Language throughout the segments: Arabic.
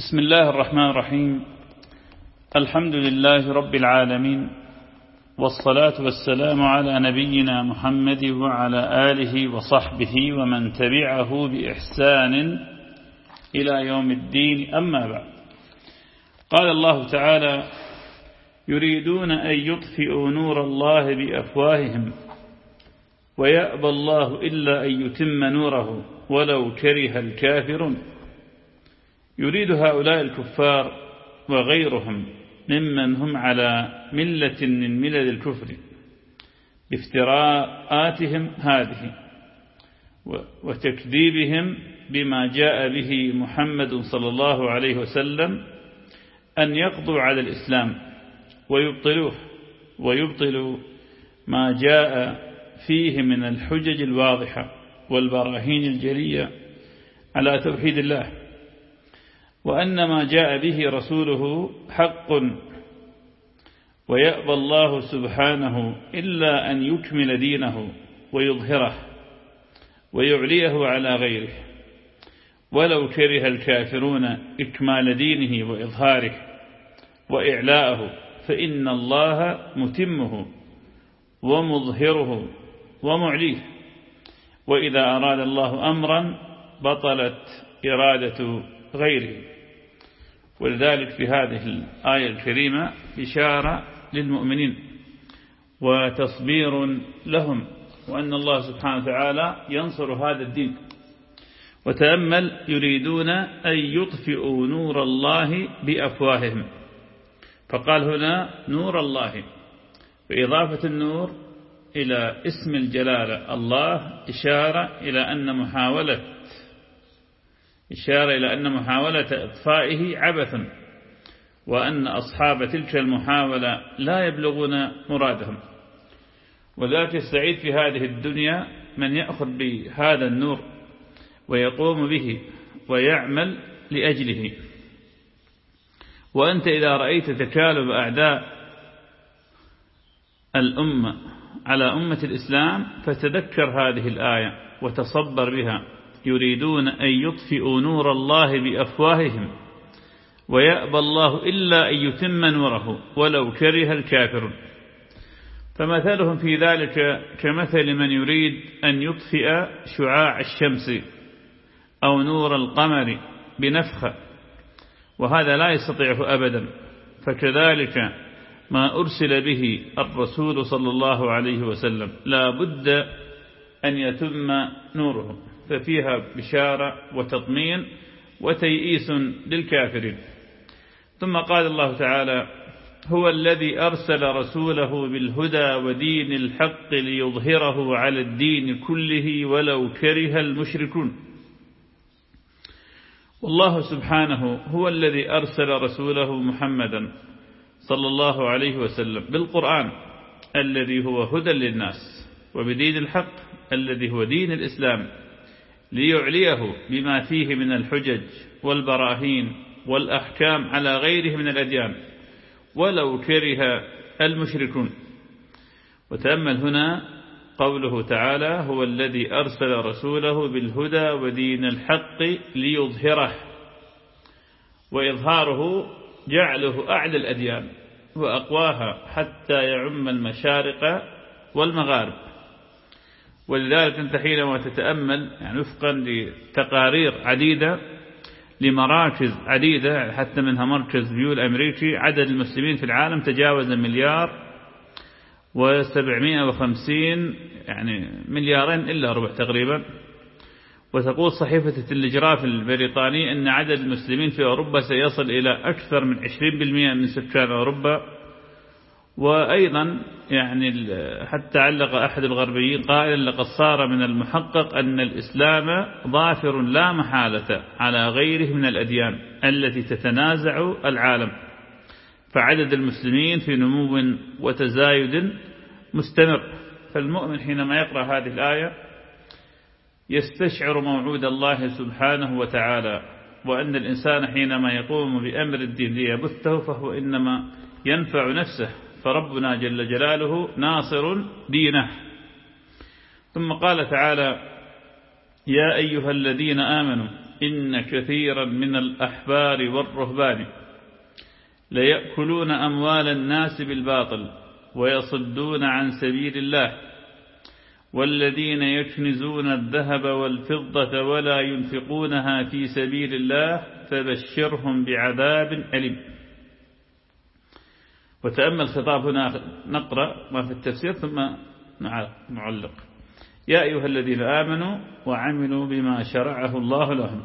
بسم الله الرحمن الرحيم. الحمد لله رب العالمين والصلاة والسلام على نبينا محمد وعلى آله وصحبه ومن تبعه بإحسان إلى يوم الدين. أما بعد قال الله تعالى يريدون أن يطفئوا نور الله بأفواههم ويأبى الله إلا أن يتم نوره ولو كره الكافرون. يريد هؤلاء الكفار وغيرهم ممن هم على ملة من ملل الكفر بافتراءاتهم هذه وتكذيبهم بما جاء به محمد صلى الله عليه وسلم أن يقضوا على الإسلام ويبطلوه ويبطلوا ما جاء فيه من الحجج الواضحة والبراهين الجلية على توحيد الله. وأن ما جاء به رسوله حق ويأبى الله سبحانه إلا أن يكمل دينه ويظهره ويعليه على غيره. ولو كره الكافرون إكمال دينه وإظهاره وإعلاءه فإن الله متمه ومظهره ومعليه. وإذا أراد الله أمرا بطلت إرادة غيره. ولذلك في هذه الآية الكريمة إشارة للمؤمنين وتصبير لهم وأن الله سبحانه وتعالى ينصر هذا الدين. وتأمل يريدون أن يطفئوا نور الله بأفواههم. فقال هنا نور الله وإضافة النور إلى اسم الجلالة الله إشارة إلى أن محاولة إشارة إلى أن محاولة إطفائه عبث وأن أصحاب تلك المحاولة لا يبلغون مرادهم. وذلك السعيد في هذه الدنيا من يأخذ بهذا النور ويقوم به ويعمل لأجله. وأنت إذا رأيت تكالب أعداء الأمة على أمة الإسلام فتذكر هذه الآية وتصبر بها. يريدون أن يطفئوا نور الله بأفواههم ويأبى الله إلا أن يتم نوره ولو كره الكافر فمثلهم في ذلك كمثل من يريد أن يطفئ شعاع الشمس أو نور القمر بنفخة وهذا لا يستطيعه أبدا. فكذلك ما أرسل به الرسول صلى الله عليه وسلم لا بد أن يتم نوره. ففيها بشارة وتطمين وتيئيس للكافرين. ثم قال الله تعالى هو الذي أرسل رسوله بالهدى ودين الحق ليظهره على الدين كله ولو كره المشركون. والله سبحانه هو الذي أرسل رسوله محمدا صلى الله عليه وسلم بالقرآن الذي هو هدى للناس وبدين الحق الذي هو دين الإسلام ليعليه بما فيه من الحجج والبراهين والأحكام على غيره من الأديان ولو كره المشركون. وتأمل هنا قوله تعالى هو الذي أرسل رسوله بالهدى ودين الحق ليظهره. وإظهاره جعله أعلى الأديان وأقواها حتى يعم المشارق والمغارب. ولذلك أنت حينما تتأمل يعني وفقا لتقارير عديدة لمراكز عديدة حتى منها مركز بيو الأمريكي عدد المسلمين في العالم تجاوز المليار وسبعمائة وخمسين يعني مليارين إلا ربع تقريبا. وتقول صحيفة التلجراف البريطاني أن عدد المسلمين في أوروبا سيصل إلى أكثر من 20% من سكان أوروبا. وأيضا يعني حتى علق أحد الغربيين قائلا لقد صار من المحقق أن الإسلام ظافر لا محالة على غيره من الأديان التي تتنازع العالم. فعدد المسلمين في نمو وتزايد مستمر. فالمؤمن حينما يقرأ هذه الآية يستشعر موعود الله سبحانه وتعالى وأن الإنسان حينما يقوم بأمر الدين ليبثه فهو إنما ينفع نفسه. فربنا جل جلاله ناصر دينه. ثم قال تعالى يا أيها الذين آمنوا إن كثيرا من الأحبار والرهبان ليأكلون أموال الناس بالباطل ويصدون عن سبيل الله والذين يكنزون الذهب والفضة ولا ينفقونها في سبيل الله فبشرهم بعذاب أليم. وتأمل خطاب هنا نقرأ ما في التفسير ثم نعلق يا أيها الذين آمنوا وعملوا بما شرعه الله لهم.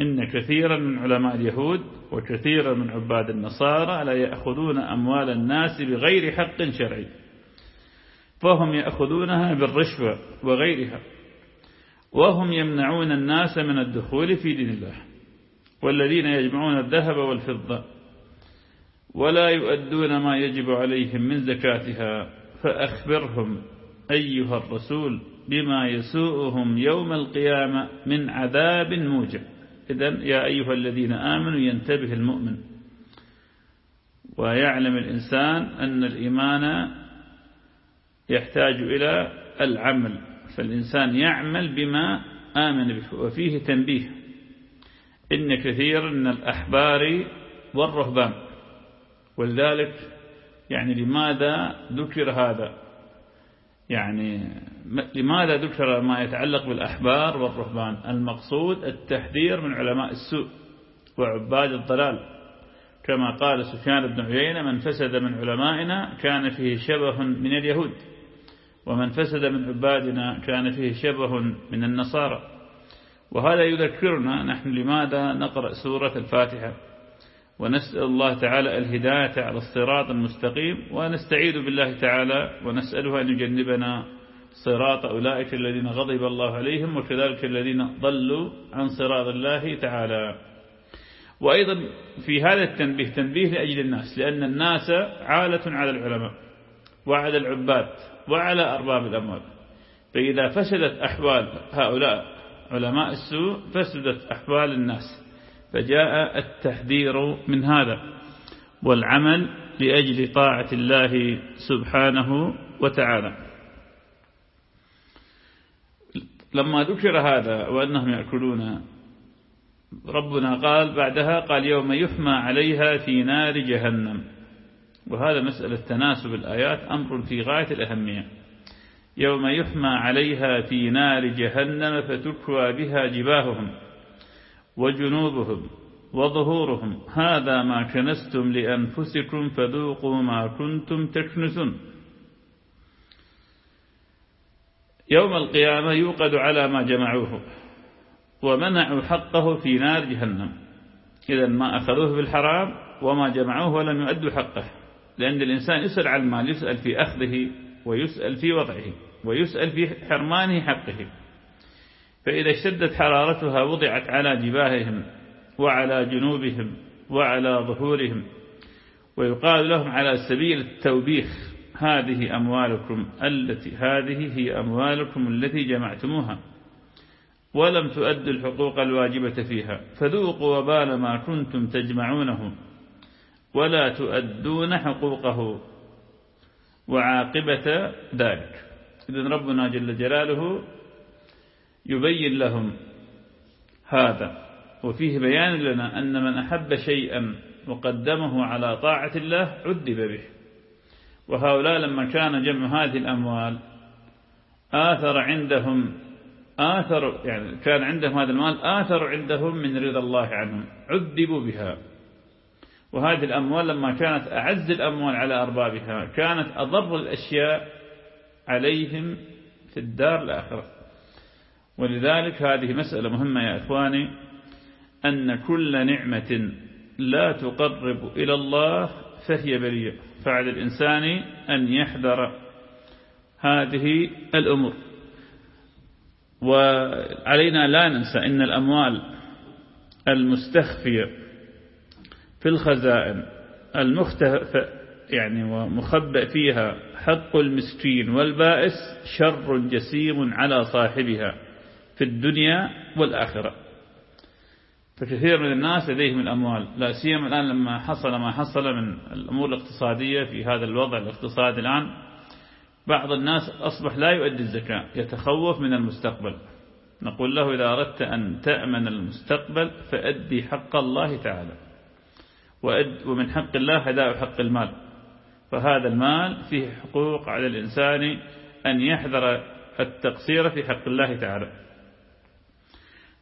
إن كثيرا من علماء اليهود وكثيرا من عباد النصارى لا يأخذون أموال الناس بغير حق شرعي. فهم يأخذونها بالرشوة وغيرها. وهم يمنعون الناس من الدخول في دين الله. والذين يجمعون الذهب والفضة. ولا يؤدون ما يجب عليهم من زكاتها فأخبرهم أيها الرسول بما يسوءهم يوم القيامة من عذاب موجب. إذن يا أيها الذين آمنوا ينتبه المؤمن. ويعلم الإنسان أن الإيمان يحتاج إلى العمل فالإنسان يعمل بما آمن به وفيه تنبيه. إن كثير من الأحبار والرهبان ولذلك يعني لماذا ذكر هذا؟ يعني لماذا ذكر ما يتعلق بالأحبار والرهبان؟ المقصود التحذير من علماء السوء وعباد الضلال. كما قال سفيان بن عيينة من فسد من علمائنا كان فيه شبه من اليهود ومن فسد من عبادنا كان فيه شبه من النصارى. وهذا يذكرنا نحن لماذا نقرأ سورة الفاتحة. ونسأل الله تعالى الهداية على الصراط المستقيم ونستعيذ بالله تعالى ونسأله أن يجنبنا صراط أولئك الذين غضب الله عليهم وكذلك الذين ضلوا عن صراط الله تعالى. وأيضا في هذا التنبيه تنبيه لأجل الناس لأن الناس عالة على العلماء وعلى العباد وعلى أرباب الأموال. فإذا فسدت أحوال هؤلاء علماء السوء فسدت أحوال الناس. فجاء التحذير من هذا والعمل لأجل طاعة الله سبحانه وتعالى. لما ذكر هذا وأنهم يأكلون ربنا قال بعدها قال يوم يحمى عليها في نار جهنم. وهذا مسألة تناسب الآيات أمر في غاية الأهمية. يوم يحمى عليها في نار جهنم فتكوى بها جباههم. وجنوبهم وظهورهم. هذا ما كنستم لأنفسكم فذوقوا ما كنتم تكنسون يوم القيامة يوقد على ما جمعوه ومنعوا حقه في نار جهنم. إذا ما أخذوه بالحرام وما جمعوه ولم يؤدوا حقه لأن الإنسان يسأل عن المال يسأل في أخذه ويسأل في وضعه ويسأل في حرمانه حقه. فإذا اشتدت حرارتها وضعت على جباههم وعلى جنوبهم وعلى ظهورهم ويقال لهم على سبيل التوبيخ هذه أموالكم التي هذه هي أموالكم التي جمعتموها ولم تؤدوا الحقوق الواجبة فيها فذوقوا وبال ما كنتم تجمعونه ولا تؤدون حقوقه وعاقبة ذلك. إذن ربنا جل جلاله يبين لهم هذا. وفيه بيان لنا أن من أحب شيئا وقدمه على طاعة الله عذب به. وهؤلاء لما كان جمع هذه الأموال آثر عندهم آثر يعني كان عندهم هذا المال آثر عندهم من رضا الله عنهم عذبوا بها. وهذه الأموال لما كانت أعز الأموال على أربابها كانت أضر الأشياء عليهم في الدار الآخرة. ولذلك هذه مسألة مهمة يا إخواني أن كل نعمة لا تقرب إلى الله فهي بريئة فعلى الإنسان أن يحذر هذه الأمور. وعلينا لا ننسى إن الأموال المستخفية في الخزائن المختفى يعني ومخبأ فيها حق المسكين والبائس شر جسيم على صاحبها. في الدنيا والآخرة. فكثير من الناس لديهم الأموال لا سيما الآن لما حصل ما حصل من الأمور الاقتصادية في هذا الوضع الاقتصادي الآن بعض الناس أصبح لا يؤدي الزكاة يتخوف من المستقبل. نقول له إذا أردت أن تأمن المستقبل فأدي حق الله تعالى. ومن حق الله أداء حق المال. فهذا المال فيه حقوق على الإنسان أن يحذر التقصير في حق الله تعالى.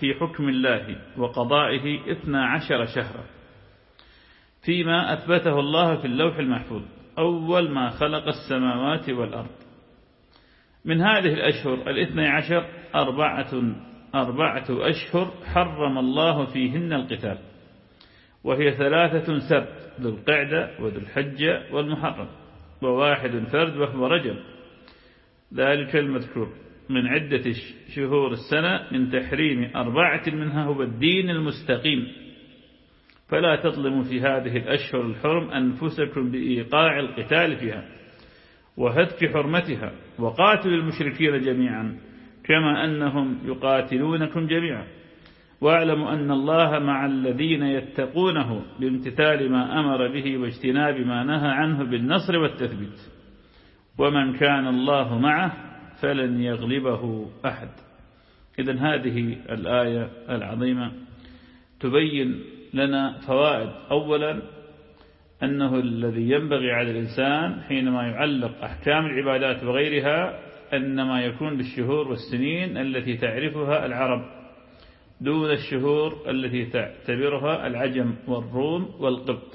في حكم الله وقضائه اثنا عشر شهرا. فيما أثبته الله في اللوح المحفوظ أول ما خلق السماوات والأرض. من هذه الأشهر الاثنى عشر أربعة, أربعة أشهر حرم الله فيهن القتال. وهي ثلاثة سبت ذو القعدة وذو الحجة والمحرم. وواحد فرد وهو رجب ذلك المذكور. من عدة شهور السنة من تحريم أربعة منها هو الدين المستقيم. فلا تظلموا في هذه الأشهر الحرم أنفسكم بإيقاع القتال فيها وهتك حرمتها وقاتلوا المشركين جميعا كما أنهم يقاتلونكم جميعا. واعلموا أن الله مع الذين يتقونه بامتثال ما أمر به واجتناب ما نهى عنه بالنصر والتثبيت. ومن كان الله معه فلن يغلبه أحد. إذا هذه الآية العظيمة تبين لنا فوائد. أولا أنه الذي ينبغي على الإنسان حينما يعلق أحكام العبادات وغيرها أنما يكون بالشهور والسنين التي تعرفها العرب دون الشهور التي تعتبرها العجم والروم والقبط.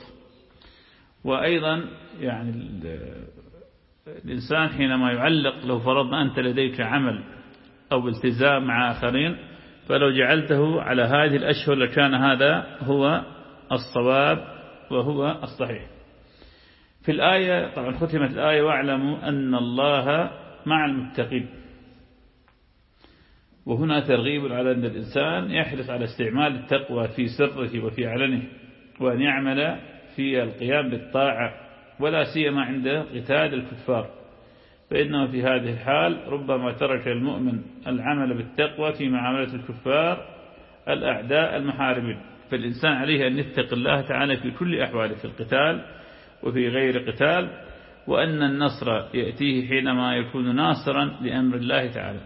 وأيضا يعني الإنسان حينما يعلق لو فرضنا أنت لديك عمل أو التزام مع آخرين فلو جعلته على هذه الأشهر لكان هذا هو الصواب وهو الصحيح. في الآية طبعا ختمت الآية واعلموا أن الله مع المتقين. وهنا ترغيب على أن الإنسان يحرص على استعمال التقوى في سره وفي علنه وأن يعمل في القيام بالطاعة. ولا سيما عند قتال الكفار. فإنه في هذه الحال ربما ترك المؤمن العمل بالتقوى في معاملة الكفار الأعداء المحاربين. فالإنسان عليه أن يتق الله تعالى في كل أحواله في القتال وفي غير قتال وأن النصر يأتيه حينما يكون ناصرا لأمر الله تعالى.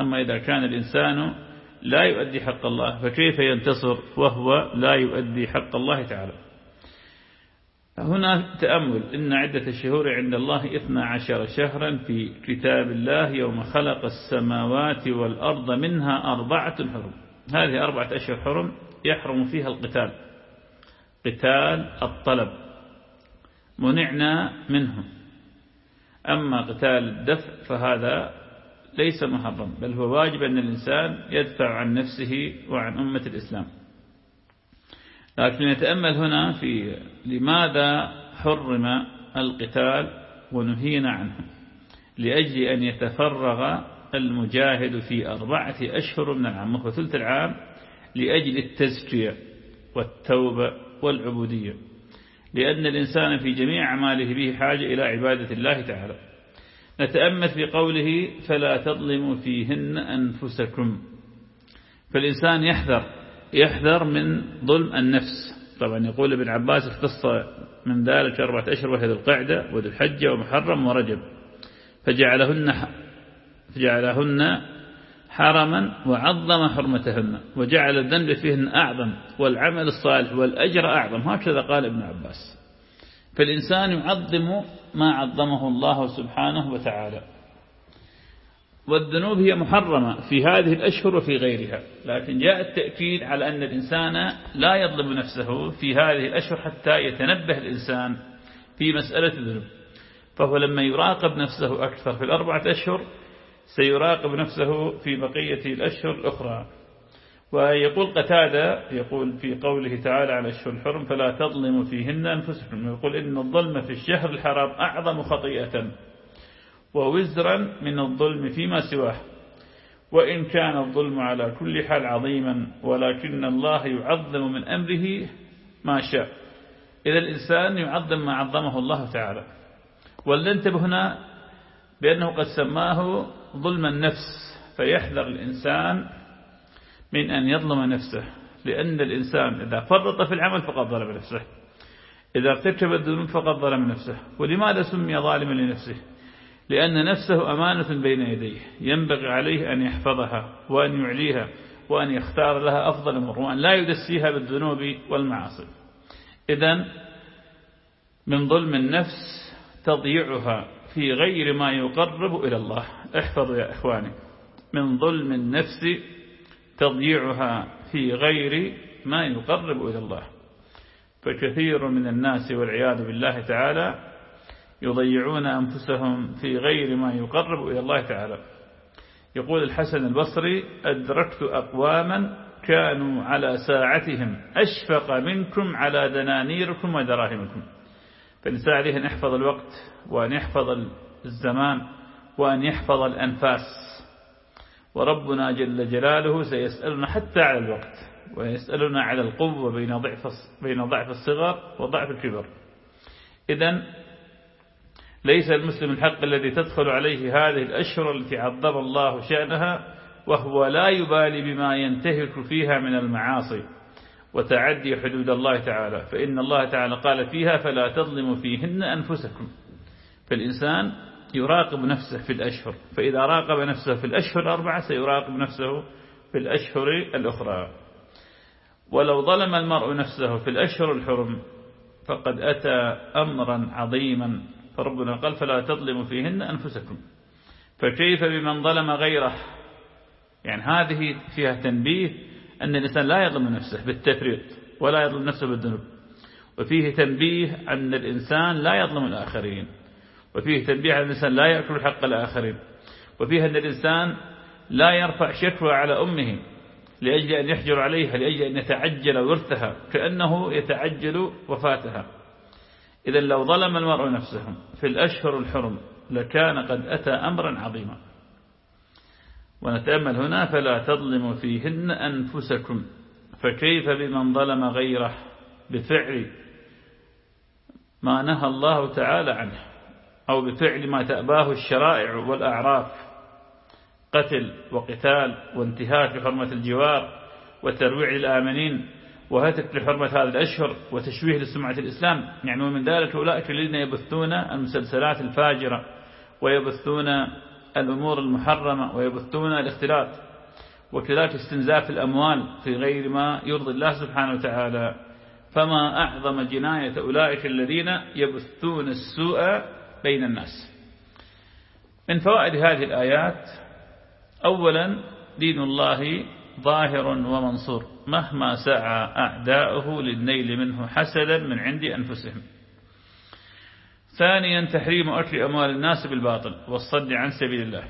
أما إذا كان الإنسان لا يؤدي حق الله فكيف ينتصر وهو لا يؤدي حق الله تعالى؟ هنا تأمل إن عدة الشهور عند الله إثنى عشر شهرا في كتاب الله يوم خلق السماوات والأرض منها أربعة حرم. هذه أربعة أشهر حرم يحرم فيها القتال. قتال الطلب. منعنا منه. أما قتال الدفع فهذا ليس محرم بل هو واجب أن الإنسان يدفع عن نفسه وعن أمة الإسلام. لكن نتأمل هنا في لماذا حرم القتال ونهينا عنه. لأجل أن يتفرغ المجاهد في أربعة أشهر من العام وهو ثلث العام لأجل التزكية والتوبة والعبودية. لأن الإنسان في جميع أعماله به حاجة إلى عبادة الله تعالى. نتأمل في قوله فلا تظلموا فيهن أنفسكم. فالإنسان يحذر يحذر من ظلم النفس. طبعا يقول ابن عباس اختص من ذلك أربعة أشهر وهي القعدة وذو الحجة ومحرم ورجب. فجعلهن فجعلهن حرما وعظم حرمتهن وجعل الذنب فيهن أعظم والعمل الصالح والأجر أعظم. هكذا قال ابن عباس. فالإنسان يعظم ما عظمه الله سبحانه وتعالى. والذنوب هي محرمة في هذه الأشهر وفي غيرها. لكن جاء التأكيد على أن الإنسان لا يظلم نفسه في هذه الأشهر حتى يتنبه الإنسان في مسألة الذنوب. فهو لما يراقب نفسه أكثر في الأربعة أشهر سيراقب نفسه في بقية الأشهر الأخرى. ويقول قتادة يقول في قوله تعالى على الشهر الحرم فلا تظلموا فيهن أنفسكم. يقول إن الظلم في الشهر الحرام أعظم خطيئة. ووزرا من الظلم فيما سواه. وإن كان الظلم على كل حال عظيما ولكن الله يعظم من أمره ما شاء. إذا الإنسان يعظم ما عظمه الله تعالى. ولننتبه هنا بأنه قد سماه ظلم النفس. فيحذر الإنسان من أن يظلم نفسه. لأن الإنسان إذا فرط في العمل فقد ظلم نفسه. إذا ارتكب الذنوب فقد ظلم نفسه. ولماذا سمي ظالما لنفسه؟ لأن نفسه أمانة بين يديه. ينبغي عليه أن يحفظها وأن يعليها وأن يختار لها أفضل الأمور وأن لا يدسيها بالذنوب والمعاصي. إذا من ظلم النفس تضييعها في غير ما يقرب إلى الله. احفظوا يا إخواني. من ظلم النفس تضييعها في غير ما يقرب إلى الله. فكثير من الناس والعياذ بالله تعالى يضيعون أنفسهم في غير ما يقرب إلى الله تعالى. يقول الحسن البصري أدركت أقواما كانوا على ساعتهم أشفق منكم على دنانيركم ودراهمكم. فالإنسان عليه أن يحفظ الوقت وأن يحفظ الزمان وأن يحفظ الأنفاس. وربنا جل جلاله سيسألنا حتى على الوقت ويسألنا على القوة بين ضعف بين ضعف الصغر وضعف الكبر. إذا ليس المسلم الحق الذي تدخل عليه هذه الأشهر التي عظم الله شأنها وهو لا يبالي بما ينتهك فيها من المعاصي وتعدي حدود الله تعالى. فإن الله تعالى قال فيها فلا تظلموا فيهن أنفسكم. فالإنسان يراقب نفسه في الأشهر فإذا راقب نفسه في الأشهر الأربعة سيراقب نفسه في الأشهر الأخرى. ولو ظلم المرء نفسه في الأشهر الحرم فقد أتى أمرا عظيما فربنا قال فلا تظلموا فيهن أنفسكم. فكيف بمن ظلم غيره؟ يعني هذه فيها تنبيه أن الإنسان لا يظلم نفسه بالتفريط ولا يظلم نفسه بالذنوب. وفيه تنبيه أن الإنسان لا يظلم الآخرين. وفيه تنبيه أن الإنسان لا يأكل حق الآخرين. وفيه أن الإنسان لا يرفع شكوى على أمه لأجل أن يحجر عليها لأجل أن يتعجل ورثها كأنه يتعجل وفاتها. إذا لو ظلم المرء نفسه في الأشهر الحرم لكان قد أتى أمرا عظيما. ونتأمل هنا فلا تظلموا فيهن أنفسكم. فكيف بمن ظلم غيره؟ بفعل ما نهى الله تعالى عنه أو بفعل ما تأباه الشرائع والأعراف. قتل وقتال وانتهاك حرمة الجوار وترويع الآمنين. وهتك لحرمة هذه الأشهر وتشويه لسمعة الإسلام يعني ومن ذلك أولئك الذين يبثون المسلسلات الفاجرة ويبثون الأمور المحرمة ويبثون الاختلاط وكذلك استنزاف الأموال في غير ما يرضي الله سبحانه وتعالى. فما أعظم جناية أولئك الذين يبثون السوء بين الناس. من فوائد هذه الآيات أولا دين الله ظاهر ومنصور. مهما سعى أعداؤه للنيل منه حسدا من عند أنفسهم. ثانيا تحريم أكل أموال الناس بالباطل والصد عن سبيل الله.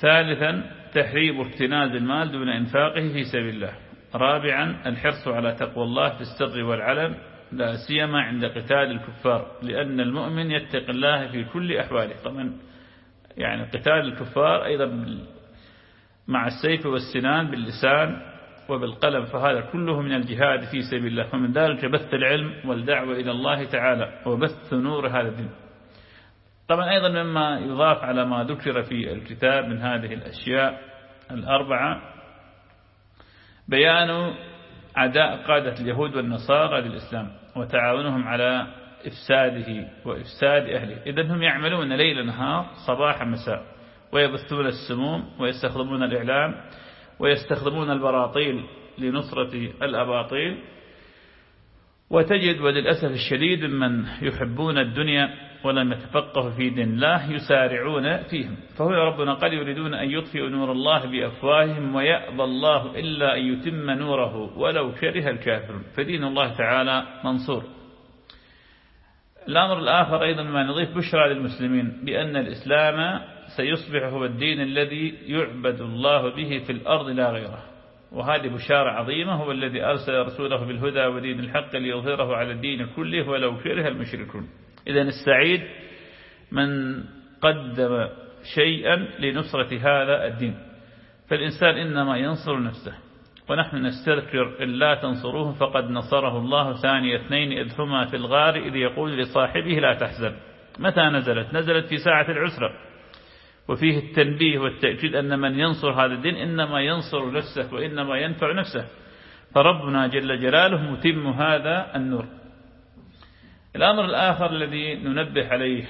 ثالثا تحريم اكتناز المال دون إنفاقه في سبيل الله. رابعا الحرص على تقوى الله في السر والعلن لا سيما عند قتال الكفار لأن المؤمن يتق الله في كل أحواله. طبعا يعني قتال الكفار أيضا مع السيف والسنان باللسان وبالقلم فهذا كله من الجهاد في سبيل الله. ومن ذلك بث العلم والدعوة إلى الله تعالى وبث نور هذا الدين. طبعا أيضا مما يضاف على ما ذكر في الكتاب من هذه الأشياء الأربعة. بيان عداء قادة اليهود والنصارى للإسلام وتعاونهم على إفساده وإفساد أهله. إذن هم يعملون ليل نهار صباح مساء ويبثون السموم ويستخدمون الإعلام ويستخدمون البراطيل لنصرة الأباطيل. وتجد وللأسف الشديد من يحبون الدنيا ولم يتفقهوا في دين الله يسارعون فيهم. فهو ربنا قال يريدون أن يطفئوا نور الله بأفواههم ويأبى الله إلا أن يتم نوره ولو كره الكافرون فدين الله تعالى منصور. الأمر الآخر أيضا ما نضيف بشرى للمسلمين بأن الإسلام سيصبح هو الدين الذي يعبد الله به في الأرض لا غيره. وهذه بشارة عظيمة هو الذي أرسل رسوله بالهدى ودين الحق ليظهره على الدين كله ولو كره المشركون. إذا السعيد من قدم شيئا لنصرة هذا الدين. فالإنسان إنما ينصر نفسه ونحن نستذكر إن لا تنصروه فقد نصره الله ثاني اثنين إذ هما في الغار إذ يقول لصاحبه لا تحزن. متى نزلت؟ نزلت في ساعة العسرة. وفيه التنبيه والتأكيد أن من ينصر هذا الدين إنما ينصر نفسه وإنما ينفع نفسه. فربنا جل جلاله متم هذا النور. الأمر الآخر الذي ننبه عليه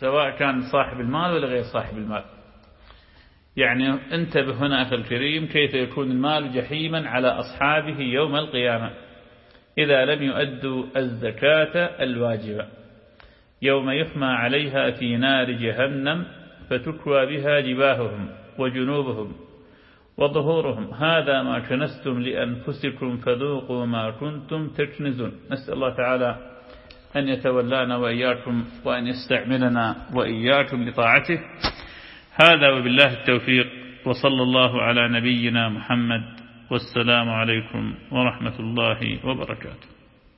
سواء كان صاحب المال ولا غير صاحب المال. يعني انتبه هنا أخي الكريم كيف يكون المال جحيما على أصحابه يوم القيامة. إذا لم يؤدوا الزكاة الواجبة. يوم يحمى عليها في نار جهنم فتكوى بها جباههم وجنوبهم وظهورهم. هذا ما كنستم لأنفسكم فذوقوا ما كنتم تكنزون. نسأل الله تعالى أن يتولانا وإياكم وأن يستعملنا وإياكم لطاعته. هذا وبالله التوفيق وصلى الله على نبينا محمد والسلام عليكم ورحمة الله وبركاته.